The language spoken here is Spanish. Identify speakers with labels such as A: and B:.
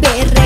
A: berre